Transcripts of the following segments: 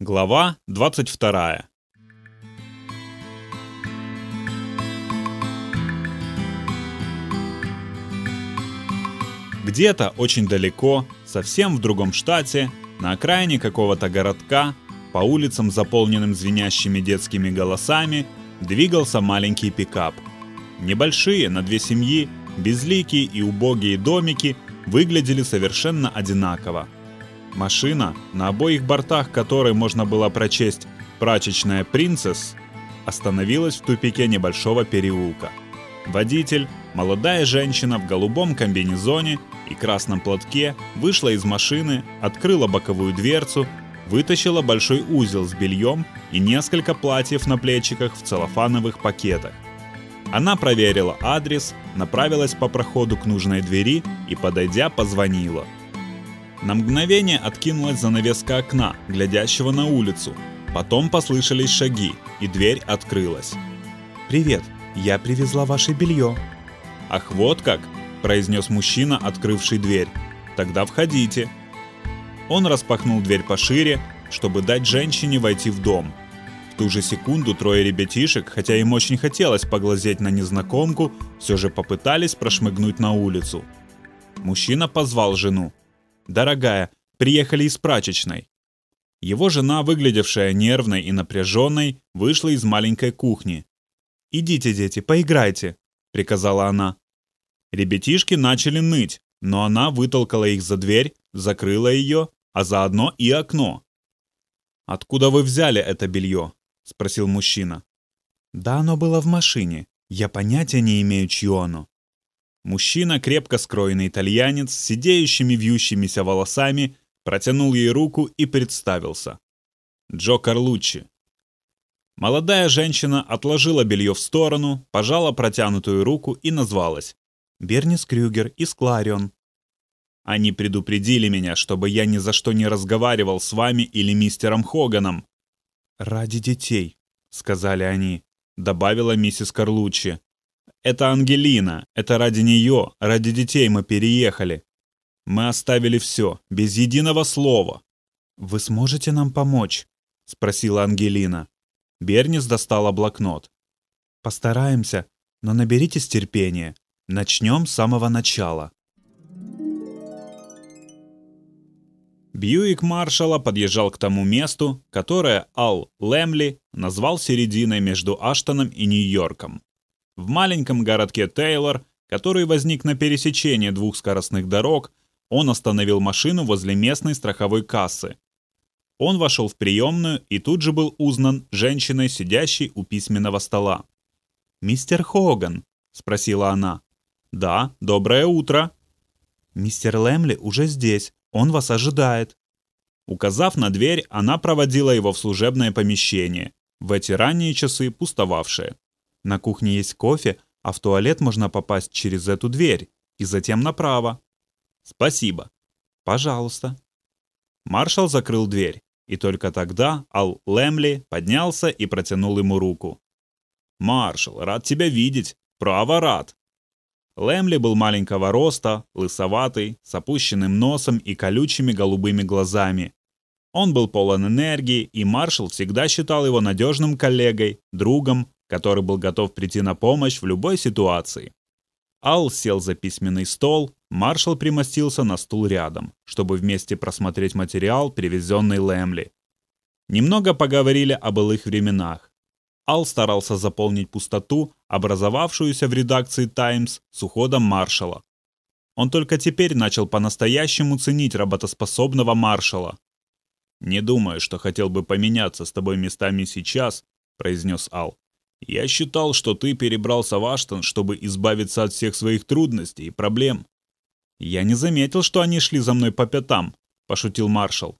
Глава 22. Где-то очень далеко, совсем в другом штате, на окраине какого-то городка, по улицам, заполненным звенящими детскими голосами, двигался маленький пикап. Небольшие, на две семьи, безликие и убогие домики выглядели совершенно одинаково – Машина, на обоих бортах которой можно было прочесть «Прачечная принцесс», остановилась в тупике небольшого переулка. Водитель, молодая женщина в голубом комбинезоне и красном платке, вышла из машины, открыла боковую дверцу, вытащила большой узел с бельем и несколько платьев на плечиках в целлофановых пакетах. Она проверила адрес, направилась по проходу к нужной двери и, подойдя, позвонила – на мгновение откинулась занавеска окна, глядящего на улицу. Потом послышались шаги, и дверь открылась. «Привет, я привезла ваше белье». «Ах, вот как!» – произнес мужчина, открывший дверь. «Тогда входите». Он распахнул дверь пошире, чтобы дать женщине войти в дом. В ту же секунду трое ребятишек, хотя им очень хотелось поглазеть на незнакомку, все же попытались прошмыгнуть на улицу. Мужчина позвал жену. «Дорогая, приехали из прачечной». Его жена, выглядевшая нервной и напряженной, вышла из маленькой кухни. «Идите, дети, поиграйте», — приказала она. Ребятишки начали ныть, но она вытолкала их за дверь, закрыла ее, а заодно и окно. «Откуда вы взяли это белье?» — спросил мужчина. «Да оно было в машине. Я понятия не имею, чье оно». Мужчина, крепко скроенный итальянец, с сидеющими вьющимися волосами, протянул ей руку и представился. Джо Карлуччи. Молодая женщина отложила белье в сторону, пожала протянутую руку и назвалась. «Бернис Крюгер из Кларион». «Они предупредили меня, чтобы я ни за что не разговаривал с вами или мистером Хоганом». «Ради детей», — сказали они, — добавила миссис Карлуччи. Это Ангелина, это ради нее, ради детей мы переехали. Мы оставили все, без единого слова. Вы сможете нам помочь? Спросила Ангелина. Бернис достала блокнот. Постараемся, но наберитесь терпения. Начнем с самого начала. Бьюик Маршала подъезжал к тому месту, которое Ал Лемли назвал серединой между Аштоном и Нью-Йорком. В маленьком городке Тейлор, который возник на пересечении двух скоростных дорог, он остановил машину возле местной страховой кассы. Он вошел в приемную и тут же был узнан женщиной, сидящей у письменного стола. «Мистер Хоган?» – спросила она. «Да, доброе утро». «Мистер Лемли уже здесь, он вас ожидает». Указав на дверь, она проводила его в служебное помещение, в эти ранние часы пустовавшее. На кухне есть кофе, а в туалет можно попасть через эту дверь и затем направо. Спасибо. Пожалуйста. Маршал закрыл дверь, и только тогда Ал Лемли поднялся и протянул ему руку. «Маршал, рад тебя видеть. Право рад». Лемли был маленького роста, лысоватый, с опущенным носом и колючими голубыми глазами. Он был полон энергии, и маршал всегда считал его надежным коллегой, другом, который был готов прийти на помощь в любой ситуации. Ал сел за письменный стол, маршал примостился на стул рядом, чтобы вместе просмотреть материал, привезенный Лэмли. Немного поговорили о былых временах. Ал старался заполнить пустоту, образовавшуюся в редакции «Таймс» с уходом маршала. Он только теперь начал по-настоящему ценить работоспособного маршала. «Не думаю, что хотел бы поменяться с тобой местами сейчас», — произнес Ал. Я считал, что ты перебрался в Аштон, чтобы избавиться от всех своих трудностей и проблем. Я не заметил, что они шли за мной по пятам, пошутил маршал.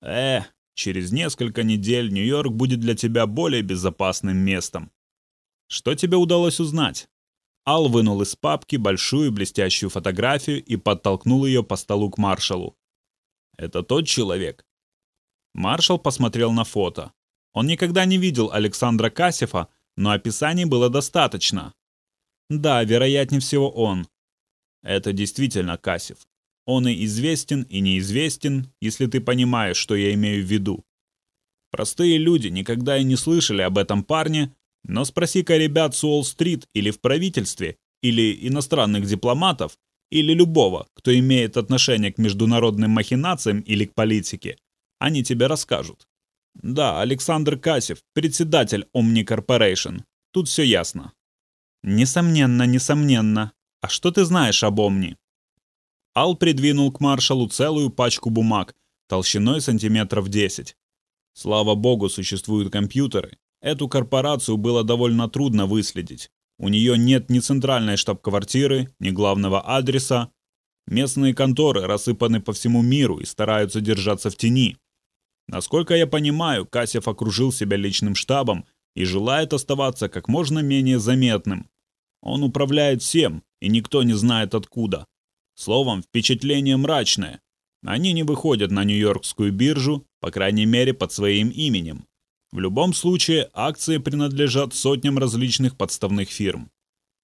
Э, через несколько недель Нью-Йорк будет для тебя более безопасным местом. Что тебе удалось узнать? Ал вынул из папки большую блестящую фотографию и подтолкнул ее по столу к маршалу. Это тот человек. Маршал посмотрел на фото. Он никогда не видел Александра Касифа, но описаний было достаточно. Да, вероятнее всего он. Это действительно Касев. Он и известен, и неизвестен, если ты понимаешь, что я имею в виду. Простые люди никогда и не слышали об этом парне, но спроси-ка ребят с Уолл-стрит или в правительстве, или иностранных дипломатов, или любого, кто имеет отношение к международным махинациям или к политике, они тебе расскажут. Да, Александр Касев, председатель Omni Corporation. Тут все ясно. Несомненно, несомненно. А что ты знаешь об Омни? Ал придвинул к маршалу целую пачку бумаг, толщиной сантиметров 10. Слава богу, существуют компьютеры. Эту корпорацию было довольно трудно выследить. У нее нет ни центральной штаб-квартиры, ни главного адреса. Местные конторы рассыпаны по всему миру и стараются держаться в тени. Насколько я понимаю, Касев окружил себя личным штабом и желает оставаться как можно менее заметным. Он управляет всем, и никто не знает откуда. Словом, впечатление мрачное. Они не выходят на Нью-Йоркскую биржу, по крайней мере, под своим именем. В любом случае, акции принадлежат сотням различных подставных фирм.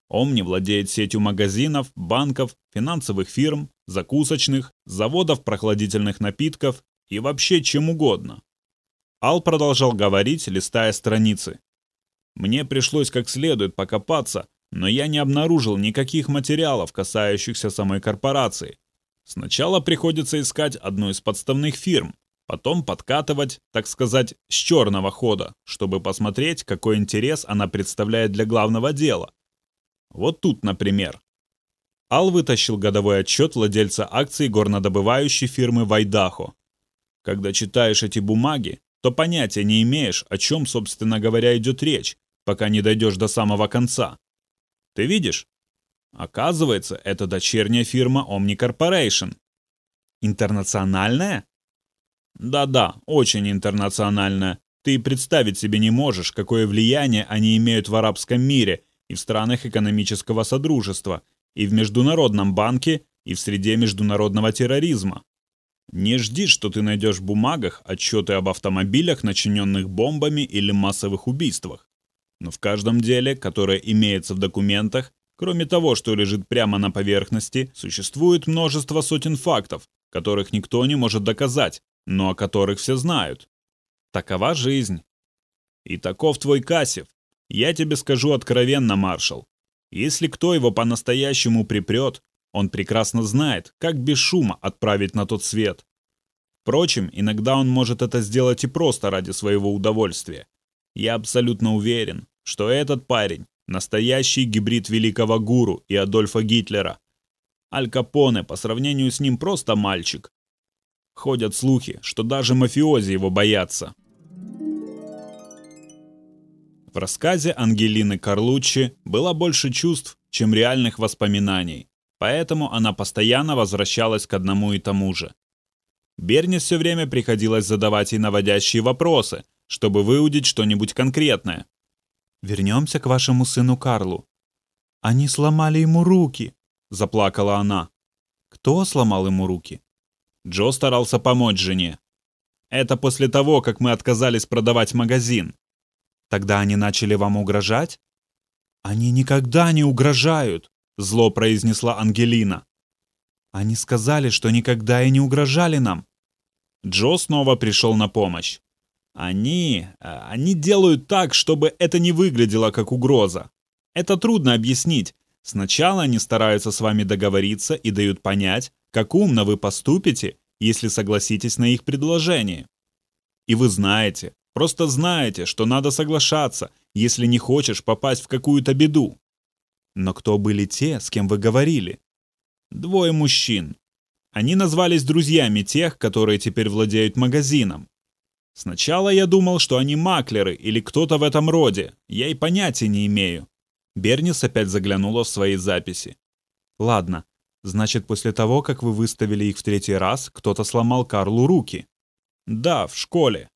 Омни владеет сетью магазинов, банков, финансовых фирм, закусочных, заводов прохладительных напитков и вообще чем угодно. Ал продолжал говорить, листая страницы. Мне пришлось как следует покопаться, но я не обнаружил никаких материалов, касающихся самой корпорации. Сначала приходится искать одну из подставных фирм, потом подкатывать, так сказать, с черного хода, чтобы посмотреть, какой интерес она представляет для главного дела. Вот тут, например. Ал вытащил годовой отчет владельца акций горнодобывающей фирмы Вайдахо. Когда читаешь эти бумаги, то понятия не имеешь, о чем, собственно говоря, идет речь, пока не дойдешь до самого конца. Ты видишь? Оказывается, это дочерняя фирма Omni Corporation. Интернациональная? Да-да, очень интернациональная. Ты представить себе не можешь, какое влияние они имеют в арабском мире и в странах экономического содружества, и в Международном банке, и в среде международного терроризма. Не жди, что ты найдешь в бумагах отчеты об автомобилях, начиненных бомбами или массовых убийствах. Но в каждом деле, которое имеется в документах, кроме того, что лежит прямо на поверхности, существует множество сотен фактов, которых никто не может доказать, но о которых все знают. Такова жизнь. И таков твой Кассив. Я тебе скажу откровенно, маршал. Если кто его по-настоящему припрет, он прекрасно знает, как без шума отправить на тот свет. Впрочем, иногда он может это сделать и просто ради своего удовольствия. Я абсолютно уверен, что этот парень – настоящий гибрид великого гуру и Адольфа Гитлера. Аль Капоне по сравнению с ним просто мальчик. Ходят слухи, что даже мафиози его боятся. В рассказе Ангелины Карлуччи было больше чувств, чем реальных воспоминаний, поэтому она постоянно возвращалась к одному и тому же. Берни все время приходилось задавать ей наводящие вопросы, чтобы выудить что-нибудь конкретное. «Вернемся к вашему сыну Карлу». «Они сломали ему руки», — заплакала она. «Кто сломал ему руки?» Джо старался помочь жене. «Это после того, как мы отказались продавать магазин». «Тогда они начали вам угрожать?» «Они никогда не угрожают», — зло произнесла Ангелина. «Они сказали, что никогда и не угрожали нам». Джо снова пришел на помощь. Они... А, они делают так, чтобы это не выглядело как угроза. Это трудно объяснить. Сначала они стараются с вами договориться и дают понять, как умно вы поступите, если согласитесь на их предложение. И вы знаете, просто знаете, что надо соглашаться, если не хочешь попасть в какую-то беду. Но кто были те, с кем вы говорили? Двое мужчин. Они назвались друзьями тех, которые теперь владеют магазином. Сначала я думал, что они маклеры или кто-то в этом роде. Я и понятия не имею. Бернис опять заглянула в свои записи. Ладно, значит, после того, как вы выставили их в третий раз, кто-то сломал Карлу руки. Да, в школе.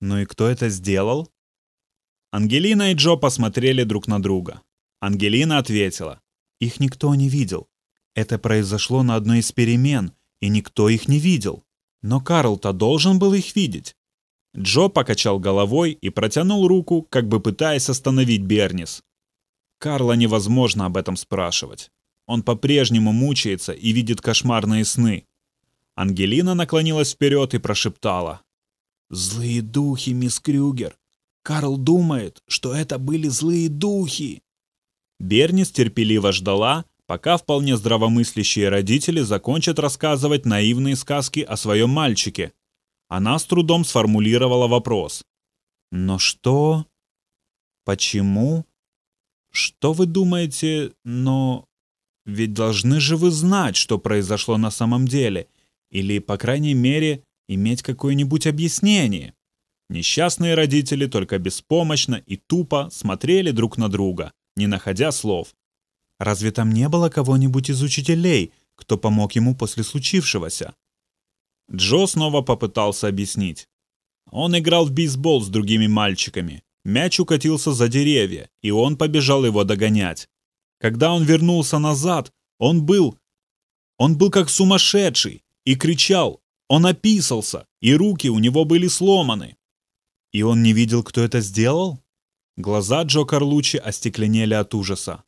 Ну и кто это сделал? Ангелина и Джо посмотрели друг на друга. Ангелина ответила. Их никто не видел. Это произошло на одной из перемен, и никто их не видел. Но Карл-то должен был их видеть. Джо покачал головой и протянул руку, как бы пытаясь остановить Бернис. Карла невозможно об этом спрашивать. Он по-прежнему мучается и видит кошмарные сны. Ангелина наклонилась вперед и прошептала. «Злые духи, мисс Крюгер! Карл думает, что это были злые духи!» Бернис терпеливо ждала, пока вполне здравомыслящие родители закончат рассказывать наивные сказки о своем мальчике. Она с трудом сформулировала вопрос. «Но что? Почему? Что вы думаете, но... Ведь должны же вы знать, что произошло на самом деле, или, по крайней мере, иметь какое-нибудь объяснение». Несчастные родители только беспомощно и тупо смотрели друг на друга, не находя слов. Разве там не было кого-нибудь из учителей, кто помог ему после случившегося? Джо снова попытался объяснить. Он играл в бейсбол с другими мальчиками. Мяч укатился за деревья, и он побежал его догонять. Когда он вернулся назад, он был... Он был как сумасшедший и кричал. Он описался, и руки у него были сломаны. И он не видел, кто это сделал? Глаза Джо Карлучи остекленели от ужаса.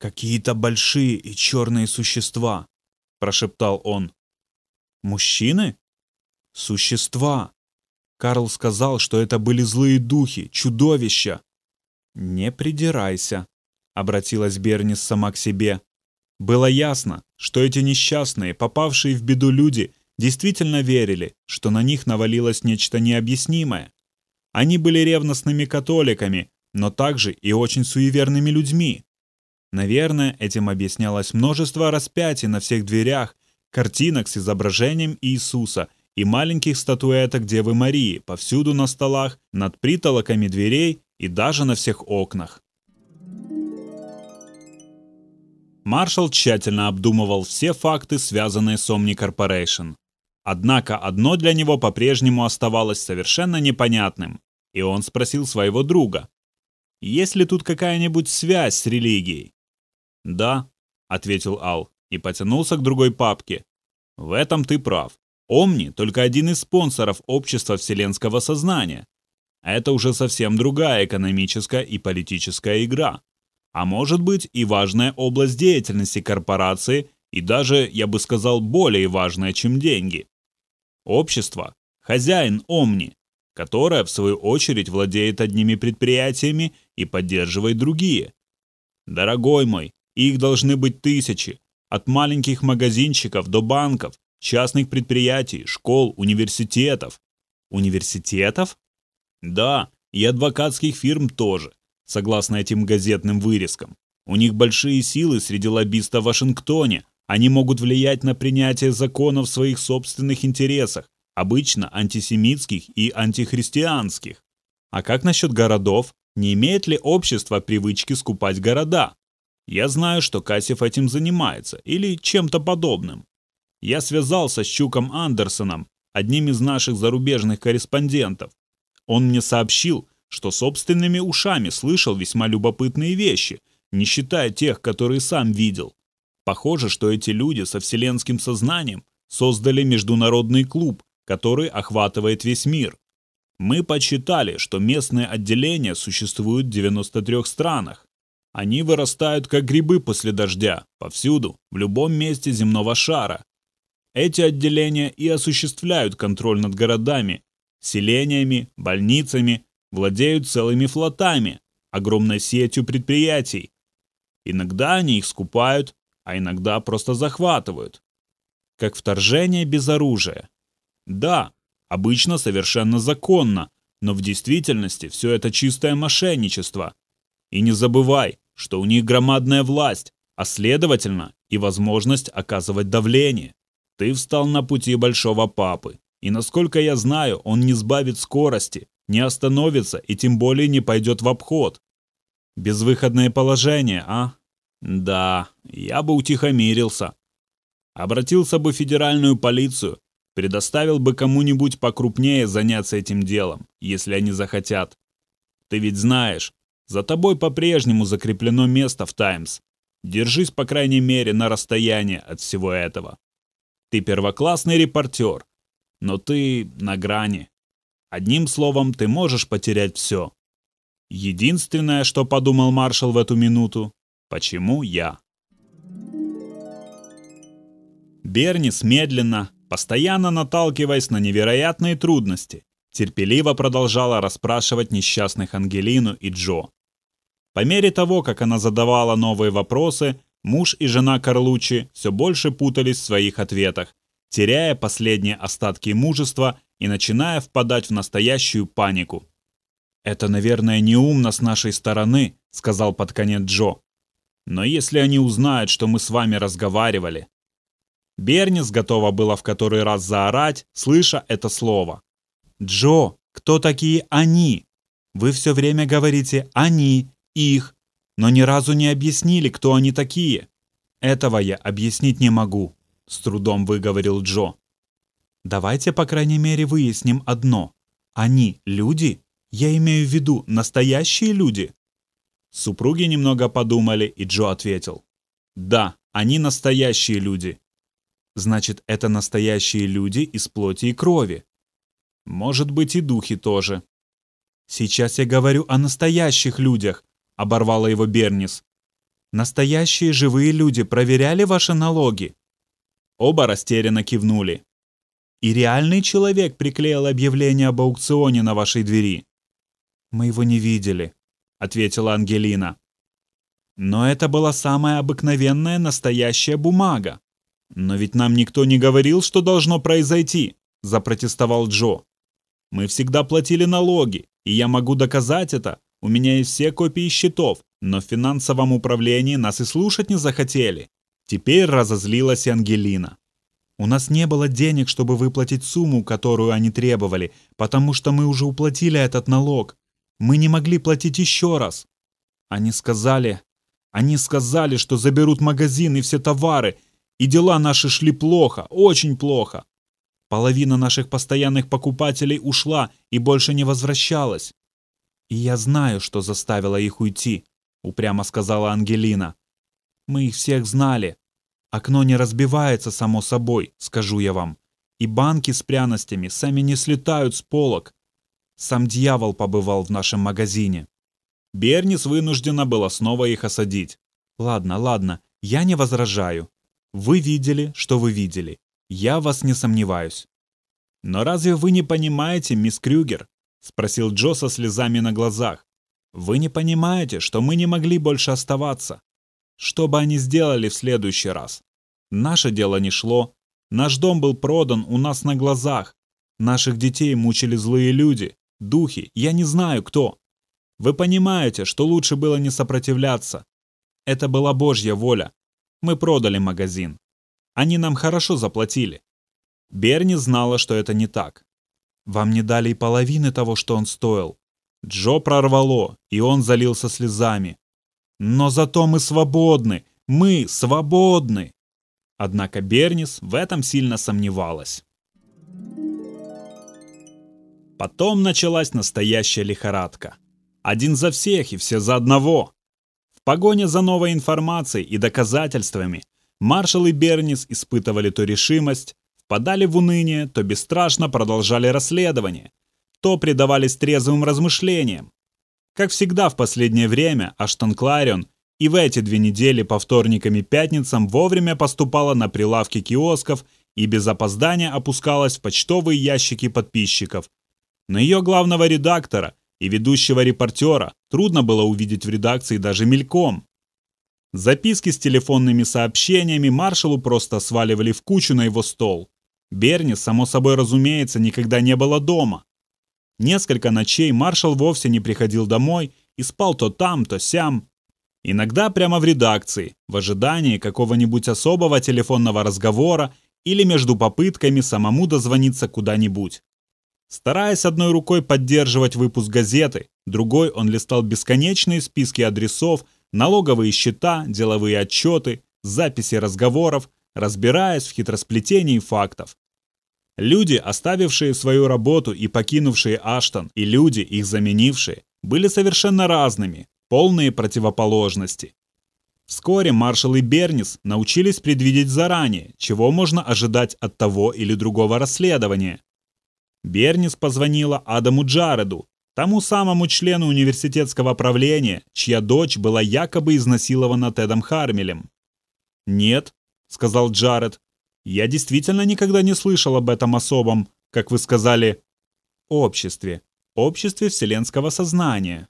«Какие-то большие и черные существа», — прошептал он. «Мужчины?» «Существа!» Карл сказал, что это были злые духи, чудовища. «Не придирайся», — обратилась Бернис сама к себе. Было ясно, что эти несчастные, попавшие в беду люди, действительно верили, что на них навалилось нечто необъяснимое. Они были ревностными католиками, но также и очень суеверными людьми. Наверное, этим объяснялось множество распятий на всех дверях, картинок с изображением Иисуса и маленьких статуэток Девы Марии повсюду на столах, над притолоками дверей и даже на всех окнах. Маршал тщательно обдумывал все факты, связанные с Omni Corporation. Однако одно для него по-прежнему оставалось совершенно непонятным, и он спросил своего друга, есть ли тут какая-нибудь связь с религией? «Да», — ответил Ал и потянулся к другой папке. «В этом ты прав. Омни — только один из спонсоров Общества Вселенского Сознания. Это уже совсем другая экономическая и политическая игра. А может быть и важная область деятельности корпорации, и даже, я бы сказал, более важная, чем деньги. Общество – хозяин Омни, которое, в свою очередь, владеет одними предприятиями и поддерживает другие. Дорогой мой, их должны быть тысячи, от маленьких магазинчиков до банков, частных предприятий, школ, университетов. Университетов? Да, и адвокатских фирм тоже, согласно этим газетным вырезкам. У них большие силы среди лоббистов в Вашингтоне. Они могут влиять на принятие законов в своих собственных интересах, обычно антисемитских и антихристианских. А как насчет городов? Не имеет ли общество привычки скупать города? Я знаю, что Кассив этим занимается, или чем-то подобным. Я связался с Чуком Андерсоном, одним из наших зарубежных корреспондентов. Он мне сообщил, что собственными ушами слышал весьма любопытные вещи, не считая тех, которые сам видел. Похоже, что эти люди со вселенским сознанием создали международный клуб, который охватывает весь мир. Мы подсчитали, что местные отделения существуют в 93 странах. Они вырастают как грибы после дождя, повсюду, в любом месте земного шара. Эти отделения и осуществляют контроль над городами, селениями, больницами, владеют целыми флотами, огромной сетью предприятий. Иногда они их скупают, а иногда просто захватывают. Как вторжение без оружия. Да, Обычно совершенно законно, но в действительности все это чистое мошенничество. И не забывай, что у них громадная власть, а следовательно и возможность оказывать давление. Ты встал на пути большого папы, и насколько я знаю, он не сбавит скорости, не остановится и тем более не пойдет в обход. Безвыходное положение, а? Да, я бы утихомирился. Обратился бы в федеральную полицию, Предоставил бы кому-нибудь покрупнее заняться этим делом, если они захотят. Ты ведь знаешь, за тобой по-прежнему закреплено место в «Таймс». Держись, по крайней мере, на расстоянии от всего этого. Ты первоклассный репортер, но ты на грани. Одним словом, ты можешь потерять все. Единственное, что подумал маршал в эту минуту, почему я? Бернис медленно, постоянно наталкиваясь на невероятные трудности, терпеливо продолжала расспрашивать несчастных Ангелину и Джо. По мере того, как она задавала новые вопросы, муж и жена Карлучи все больше путались в своих ответах, теряя последние остатки мужества и начиная впадать в настоящую панику. «Это, наверное, неумно с нашей стороны», — сказал под конец Джо. «Но если они узнают, что мы с вами разговаривали...» Бернис готова была в который раз заорать, слыша это слово. «Джо, кто такие они? Вы все время говорите «они», «их», но ни разу не объяснили, кто они такие. Этого я объяснить не могу», — с трудом выговорил Джо. «Давайте, по крайней мере, выясним одно. Они люди? Я имею в виду настоящие люди?» Супруги немного подумали, и Джо ответил. «Да, они настоящие люди». «Значит, это настоящие люди из плоти и крови». «Может быть, и духи тоже». «Сейчас я говорю о настоящих людях», — оборвала его Бернис. «Настоящие живые люди проверяли ваши налоги?» Оба растерянно кивнули. «И реальный человек приклеил объявление об аукционе на вашей двери?» «Мы его не видели», — ответила Ангелина. «Но это была самая обыкновенная настоящая бумага. Но ведь нам никто не говорил, что должно произойти», — запротестовал Джо. «Мы всегда платили налоги, и я могу доказать это. У меня есть все копии счетов, но в финансовом управлении нас и слушать не захотели». Теперь разозлилась Ангелина. У нас не было денег, чтобы выплатить сумму, которую они требовали, потому что мы уже уплатили этот налог. Мы не могли платить еще раз. Они сказали... Они сказали, что заберут магазин и все товары, и дела наши шли плохо, очень плохо. Половина наших постоянных покупателей ушла и больше не возвращалась. И я знаю, что заставило их уйти, упрямо сказала Ангелина. Мы их всех знали. Окно не разбивается само собой, скажу я вам. И банки с пряностями сами не слетают с полок. Сам дьявол побывал в нашем магазине. Бернис вынуждена была снова их осадить. Ладно, ладно, я не возражаю. Вы видели, что вы видели. Я вас не сомневаюсь. Но разве вы не понимаете, мисс Крюгер? Спросил Джо со слезами на глазах. Вы не понимаете, что мы не могли больше оставаться? Что бы они сделали в следующий раз? Наше дело не шло. Наш дом был продан у нас на глазах. Наших детей мучили злые люди духи, я не знаю кто. Вы понимаете, что лучше было не сопротивляться. Это была Божья воля. Мы продали магазин. Они нам хорошо заплатили. Берни знала, что это не так. Вам не дали и половины того, что он стоил. Джо прорвало, и он залился слезами. Но зато мы свободны, мы свободны. Однако Бернис в этом сильно сомневалась. Потом началась настоящая лихорадка. Один за всех и все за одного. Погоне за новой информацией и доказательствами маршал и Бернис испытывали то решимость, впадали в уныние, то бесстрашно продолжали расследование, то предавались трезвым размышлениям. Как всегда в последнее время Аштон Кларион и в эти две недели по вторникам и пятницам вовремя поступала на прилавки киосков и без опоздания опускалась в почтовые ящики подписчиков, но ее главного редактора и ведущего репортера трудно было увидеть в редакции даже мельком. Записки с телефонными сообщениями маршалу просто сваливали в кучу на его стол. Берни, само собой разумеется, никогда не было дома. Несколько ночей маршал вовсе не приходил домой и спал то там, то сям. Иногда прямо в редакции, в ожидании какого-нибудь особого телефонного разговора или между попытками самому дозвониться куда-нибудь. Стараясь одной рукой поддерживать выпуск газеты, другой он листал бесконечные списки адресов, налоговые счета, деловые отчеты, записи разговоров, разбираясь в хитросплетении фактов. Люди, оставившие свою работу и покинувшие Аштон, и люди, их заменившие, были совершенно разными, полные противоположности. Вскоре маршал и Бернис научились предвидеть заранее, чего можно ожидать от того или другого расследования. Бернис позвонила Адаму Джареду, тому самому члену университетского правления, чья дочь была якобы изнасилована Тедом Хармелем. «Нет», — сказал Джаред, — «я действительно никогда не слышал об этом особом, как вы сказали». обществе, обществе вселенского сознания.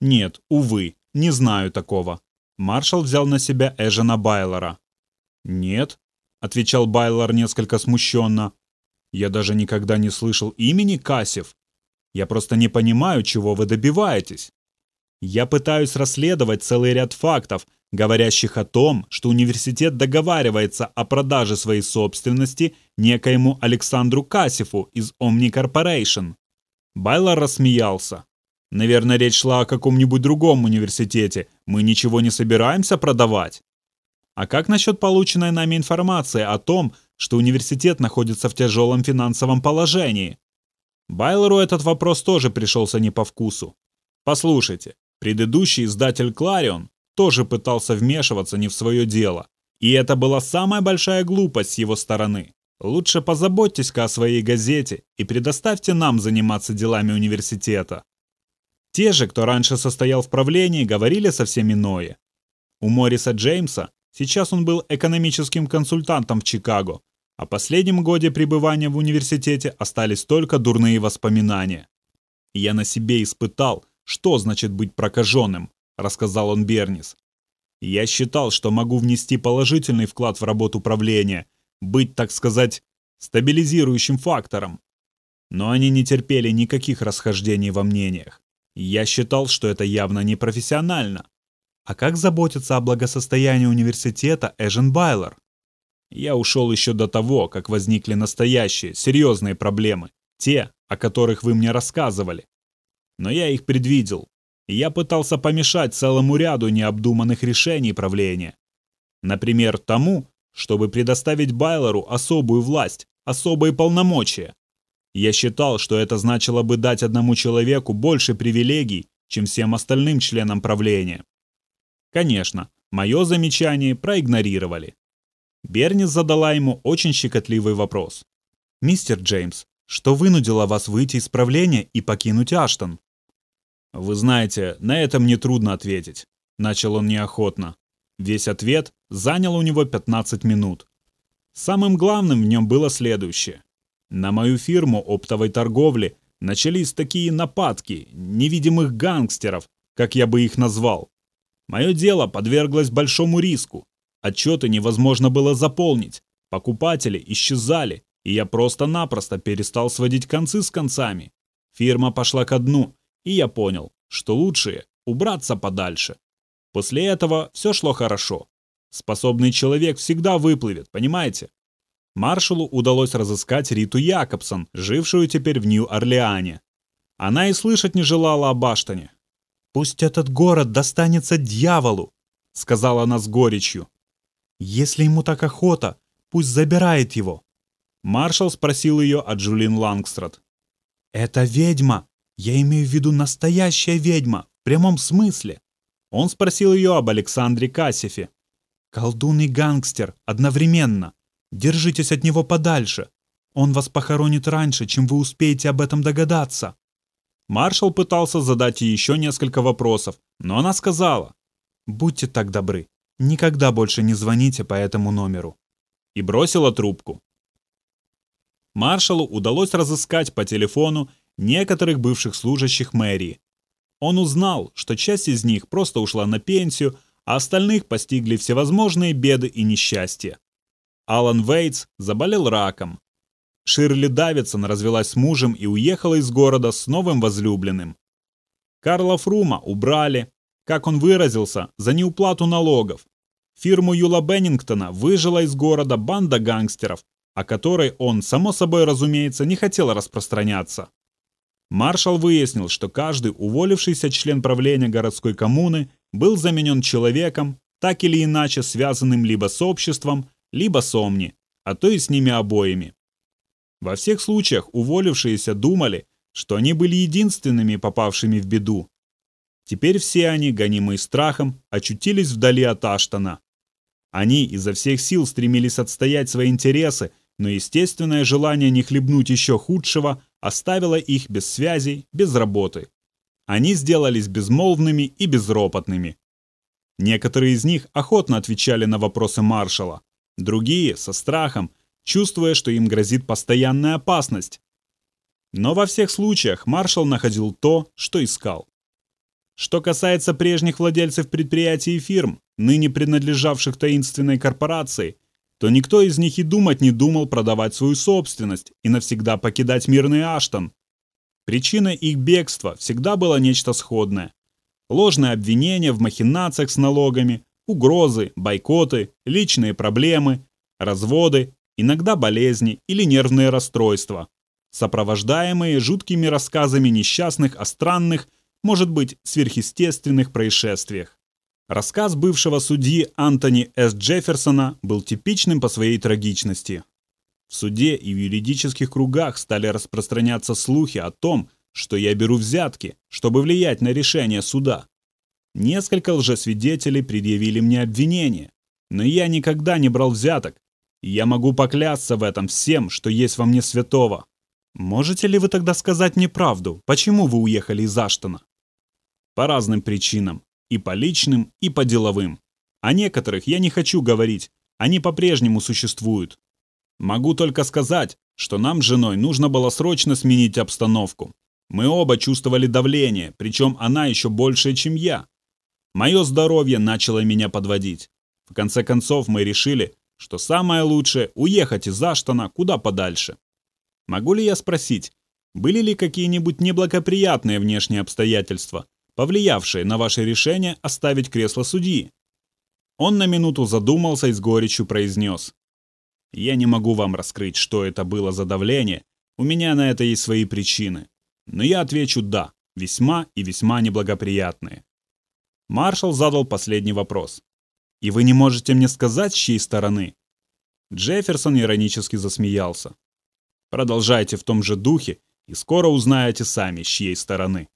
Нет, увы, не знаю такого. Маршал взял на себя Эжена Байлора. Нет, отвечал Байлор несколько смущенно. Я даже никогда не слышал имени Касев. Я просто не понимаю, чего вы добиваетесь. Я пытаюсь расследовать целый ряд фактов, говорящих о том, что университет договаривается о продаже своей собственности некоему Александру Касифу из Omni Corporation. Байлор рассмеялся. Наверное, речь шла о каком-нибудь другом университете. Мы ничего не собираемся продавать. А как насчет полученной нами информации о том, что университет находится в тяжелом финансовом положении? Байлору этот вопрос тоже пришелся не по вкусу. Послушайте, предыдущий издатель Кларион тоже пытался вмешиваться не в свое дело. И это была самая большая глупость с его стороны. Лучше позаботьтесь-ка о своей газете и предоставьте нам заниматься делами университета. Те же, кто раньше состоял в правлении, говорили совсем иное. У Морриса Джеймса сейчас он был экономическим консультантом в Чикаго, о последнем годе пребывания в университете остались только дурные воспоминания. «Я на себе испытал, что значит быть прокаженным», — рассказал он Бернис. «Я считал, что могу внести положительный вклад в работу правления, быть, так сказать, стабилизирующим фактором. Но они не терпели никаких расхождений во мнениях. Я считал, что это явно непрофессионально. А как заботиться о благосостоянии университета Эжен Байлер? Я ушел еще до того, как возникли настоящие, серьезные проблемы, те, о которых вы мне рассказывали. Но я их предвидел, и я пытался помешать целому ряду необдуманных решений правления. Например, тому, чтобы предоставить Байлору особую власть, особые полномочия. Я считал, что это значило бы дать одному человеку больше привилегий, чем всем остальным членам правления. Конечно, мое замечание проигнорировали. Бернис задала ему очень щекотливый вопрос. «Мистер Джеймс, что вынудило вас выйти из правления и покинуть Аштон?» «Вы знаете, на это мне трудно ответить», — начал он неохотно. Весь ответ занял у него 15 минут. Самым главным в нем было следующее. На мою фирму оптовой торговли начались такие нападки невидимых гангстеров, как я бы их назвал. Мое дело подверглось большому риску, Отчеты невозможно было заполнить, покупатели исчезали, и я просто-напросто перестал сводить концы с концами. Фирма пошла ко дну, и я понял, что лучше убраться подальше. После этого все шло хорошо. Способный человек всегда выплывет, понимаете? Маршалу удалось разыскать Риту Якобсон, жившую теперь в Нью-Орлеане. Она и слышать не желала о Баштоне. «Пусть этот город достанется дьяволу», — сказала она с горечью. Если ему так охота, пусть забирает его. Маршал спросил ее о Джулин Лангстрад. «Это ведьма. Я имею в виду настоящая ведьма, в прямом смысле». Он спросил ее об Александре Кассифе. «Колдун и гангстер одновременно. Держитесь от него подальше. Он вас похоронит раньше, чем вы успеете об этом догадаться». Маршал пытался задать ей еще несколько вопросов, но она сказала. «Будьте так добры, Никогда больше не звоните по этому номеру. И бросила трубку. Маршалу удалось разыскать по телефону некоторых бывших служащих мэрии. Он узнал, что часть из них просто ушла на пенсию, а остальных постигли всевозможные беды и несчастья. Алан Вейтс заболел раком. Ширли Давидсон развелась с мужем и уехала из города с новым возлюбленным. Карла Фрума убрали, как он выразился, за неуплату налогов. Фирму Юла Беннингтона выжила из города банда гангстеров, о которой он, само собой разумеется, не хотел распространяться. Маршал выяснил, что каждый уволившийся член правления городской коммуны был заменен человеком, так или иначе связанным либо с обществом, либо с Омни, а то и с ними обоими. Во всех случаях уволившиеся думали, что они были единственными попавшими в беду, Теперь все они, гонимые страхом, очутились вдали от Аштона. Они изо всех сил стремились отстоять свои интересы, но естественное желание не хлебнуть еще худшего оставило их без связей, без работы. Они сделались безмолвными и безропотными. Некоторые из них охотно отвечали на вопросы маршала, другие — со страхом, чувствуя, что им грозит постоянная опасность. Но во всех случаях маршал находил то, что искал. Что касается прежних владельцев предприятий и фирм, ныне принадлежавших таинственной корпорации, то никто из них и думать не думал продавать свою собственность и навсегда покидать мирный Аштон. Причиной их бегства всегда было нечто сходное. Ложные обвинения в махинациях с налогами, угрозы, бойкоты, личные проблемы, разводы, иногда болезни или нервные расстройства, сопровождаемые жуткими рассказами несчастных о странных, может быть, сверхъестественных происшествиях. Рассказ бывшего судьи Антони С. Джефферсона был типичным по своей трагичности. В суде и в юридических кругах стали распространяться слухи о том, что я беру взятки, чтобы влиять на решение суда. Несколько лжесвидетелей предъявили мне обвинения, но я никогда не брал взяток, и я могу поклясться в этом всем, что есть во мне святого. Можете ли вы тогда сказать мне правду, почему вы уехали из Аштона? По разным причинам. И по личным, и по деловым. О некоторых я не хочу говорить, они по-прежнему существуют. Могу только сказать, что нам с женой нужно было срочно сменить обстановку. Мы оба чувствовали давление, причем она еще большее, чем я. Мое здоровье начало меня подводить. В конце концов мы решили, что самое лучшее – уехать из Аштона куда подальше. Могу ли я спросить, были ли какие-нибудь неблагоприятные внешние обстоятельства, повлиявшие на ваше решение оставить кресло судьи. Он на минуту задумался и с горечью произнес. «Я не могу вам раскрыть, что это было за давление, у меня на это есть свои причины. Но я отвечу «да», весьма и весьма неблагоприятные». Маршал задал последний вопрос. «И вы не можете мне сказать, с чьей стороны?» Джефферсон иронически засмеялся. «Продолжайте в том же духе, и скоро узнаете сами, с чьей стороны».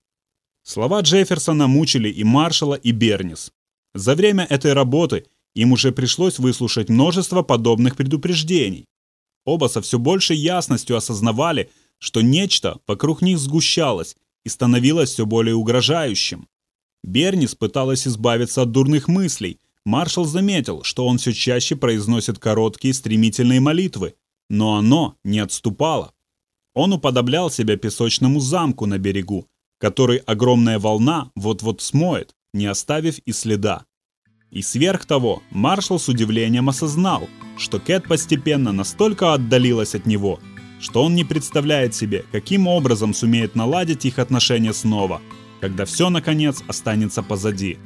Слова Джефферсона мучили и Маршала, и Бернис. За время этой работы им уже пришлось выслушать множество подобных предупреждений. Оба со все большей ясностью осознавали, что нечто вокруг них сгущалось и становилось все более угрожающим. Бернис пыталась избавиться от дурных мыслей. Маршал заметил, что он все чаще произносит короткие стремительные молитвы, но оно не отступало. Он уподоблял себя песочному замку на берегу, который огромная волна вот-вот смоет, не оставив и следа. И сверх того, маршал с удивлением осознал, что Кэт постепенно настолько отдалилась от него, что он не представляет себе, каким образом сумеет наладить их отношения снова, когда все, наконец, останется позади.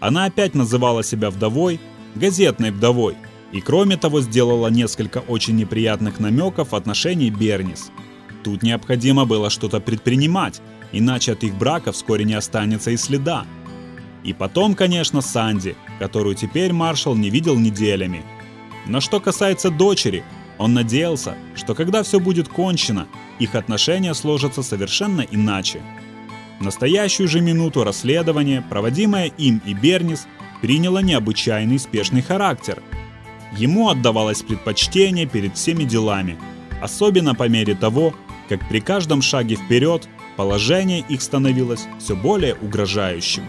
Она опять называла себя вдовой, газетной вдовой, и кроме того сделала несколько очень неприятных намеков в отношении Бернис. Тут необходимо было что-то предпринимать, иначе от их брака вскоре не останется и следа. И потом, конечно, Санди, которую теперь маршал не видел неделями. Но что касается дочери, он надеялся, что когда все будет кончено, их отношения сложатся совершенно иначе. В настоящую же минуту расследование, проводимое им и Бернис, приняло необычайный спешный характер. Ему отдавалось предпочтение перед всеми делами, особенно по мере того, как при каждом шаге вперед Положение их становилось все более угрожающим.